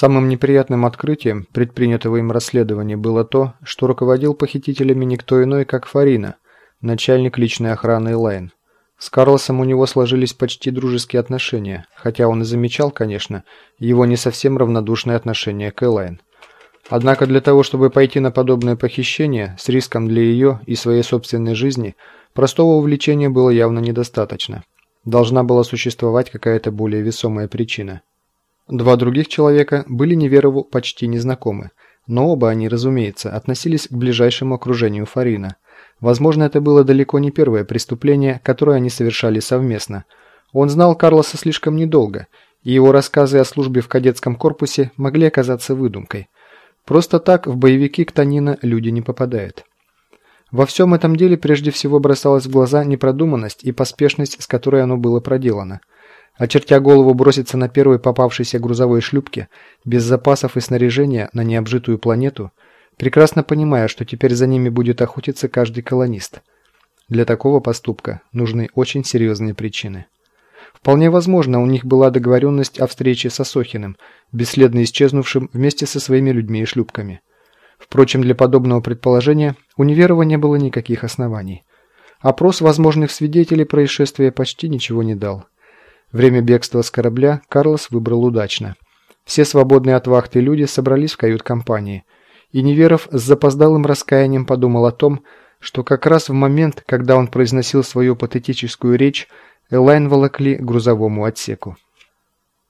Самым неприятным открытием предпринятого им расследования было то, что руководил похитителями никто иной, как Фарина, начальник личной охраны Элайн. С Карлосом у него сложились почти дружеские отношения, хотя он и замечал, конечно, его не совсем равнодушное отношение к Элайн. Однако для того, чтобы пойти на подобное похищение с риском для ее и своей собственной жизни, простого увлечения было явно недостаточно. Должна была существовать какая-то более весомая причина. Два других человека были Неверову почти незнакомы, но оба они, разумеется, относились к ближайшему окружению Фарина. Возможно, это было далеко не первое преступление, которое они совершали совместно. Он знал Карлоса слишком недолго, и его рассказы о службе в кадетском корпусе могли оказаться выдумкой. Просто так в боевики к Танина люди не попадают. Во всем этом деле прежде всего бросалась в глаза непродуманность и поспешность, с которой оно было проделано – Очертя голову броситься на первой попавшейся грузовой шлюпке, без запасов и снаряжения на необжитую планету, прекрасно понимая, что теперь за ними будет охотиться каждый колонист. Для такого поступка нужны очень серьезные причины. Вполне возможно, у них была договоренность о встрече с Асохиным, бесследно исчезнувшим вместе со своими людьми и шлюпками. Впрочем, для подобного предположения у Неверова не было никаких оснований. Опрос возможных свидетелей происшествия почти ничего не дал. Время бегства с корабля Карлос выбрал удачно. Все свободные от вахты люди собрались в кают-компании. И Неверов с запоздалым раскаянием подумал о том, что как раз в момент, когда он произносил свою патетическую речь, Элайн волокли к грузовому отсеку.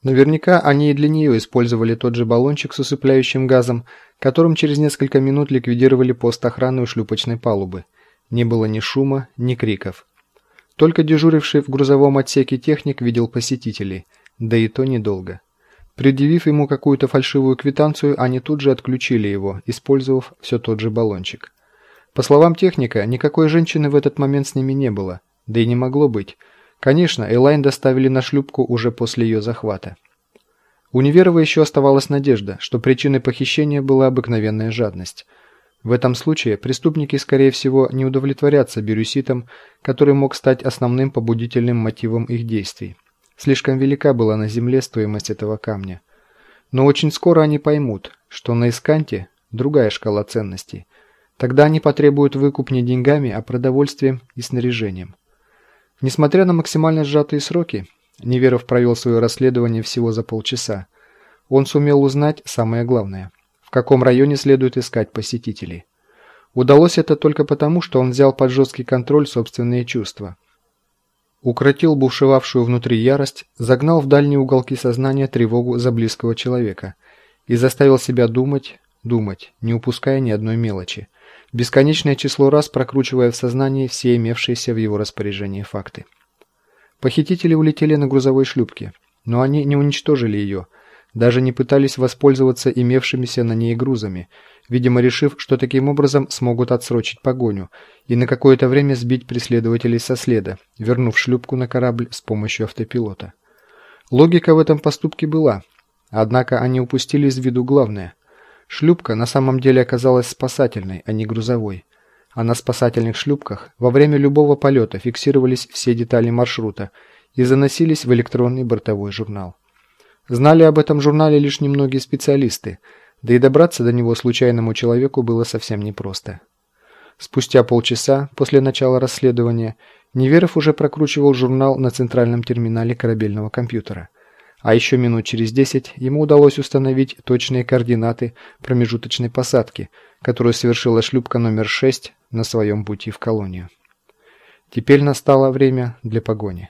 Наверняка они и для нее использовали тот же баллончик с усыпляющим газом, которым через несколько минут ликвидировали пост охраны у шлюпочной палубы. Не было ни шума, ни криков. Только дежуривший в грузовом отсеке техник видел посетителей, да и то недолго. Предъявив ему какую-то фальшивую квитанцию, они тут же отключили его, использовав все тот же баллончик. По словам техника, никакой женщины в этот момент с ними не было, да и не могло быть. Конечно, Элайн доставили на шлюпку уже после ее захвата. У Неверова еще оставалась надежда, что причиной похищения была обыкновенная жадность – в этом случае преступники, скорее всего, не удовлетворятся бирюситом, который мог стать основным побудительным мотивом их действий. Слишком велика была на Земле стоимость этого камня. Но очень скоро они поймут, что на Исканте другая шкала ценностей. Тогда они потребуют выкуп не деньгами, а продовольствием и снаряжением. Несмотря на максимально сжатые сроки, Неверов провел свое расследование всего за полчаса. Он сумел узнать самое главное – в каком районе следует искать посетителей. Удалось это только потому, что он взял под жесткий контроль собственные чувства. Укротил бушевавшую внутри ярость, загнал в дальние уголки сознания тревогу за близкого человека и заставил себя думать, думать, не упуская ни одной мелочи, бесконечное число раз прокручивая в сознании все имевшиеся в его распоряжении факты. Похитители улетели на грузовой шлюпке, но они не уничтожили ее – даже не пытались воспользоваться имевшимися на ней грузами, видимо решив, что таким образом смогут отсрочить погоню и на какое-то время сбить преследователей со следа, вернув шлюпку на корабль с помощью автопилота. Логика в этом поступке была, однако они упустили из виду главное. Шлюпка на самом деле оказалась спасательной, а не грузовой. А на спасательных шлюпках во время любого полета фиксировались все детали маршрута и заносились в электронный бортовой журнал. Знали об этом журнале лишь немногие специалисты, да и добраться до него случайному человеку было совсем непросто. Спустя полчаса после начала расследования Неверов уже прокручивал журнал на центральном терминале корабельного компьютера. А еще минут через десять ему удалось установить точные координаты промежуточной посадки, которую совершила шлюпка номер 6 на своем пути в колонию. Теперь настало время для погони.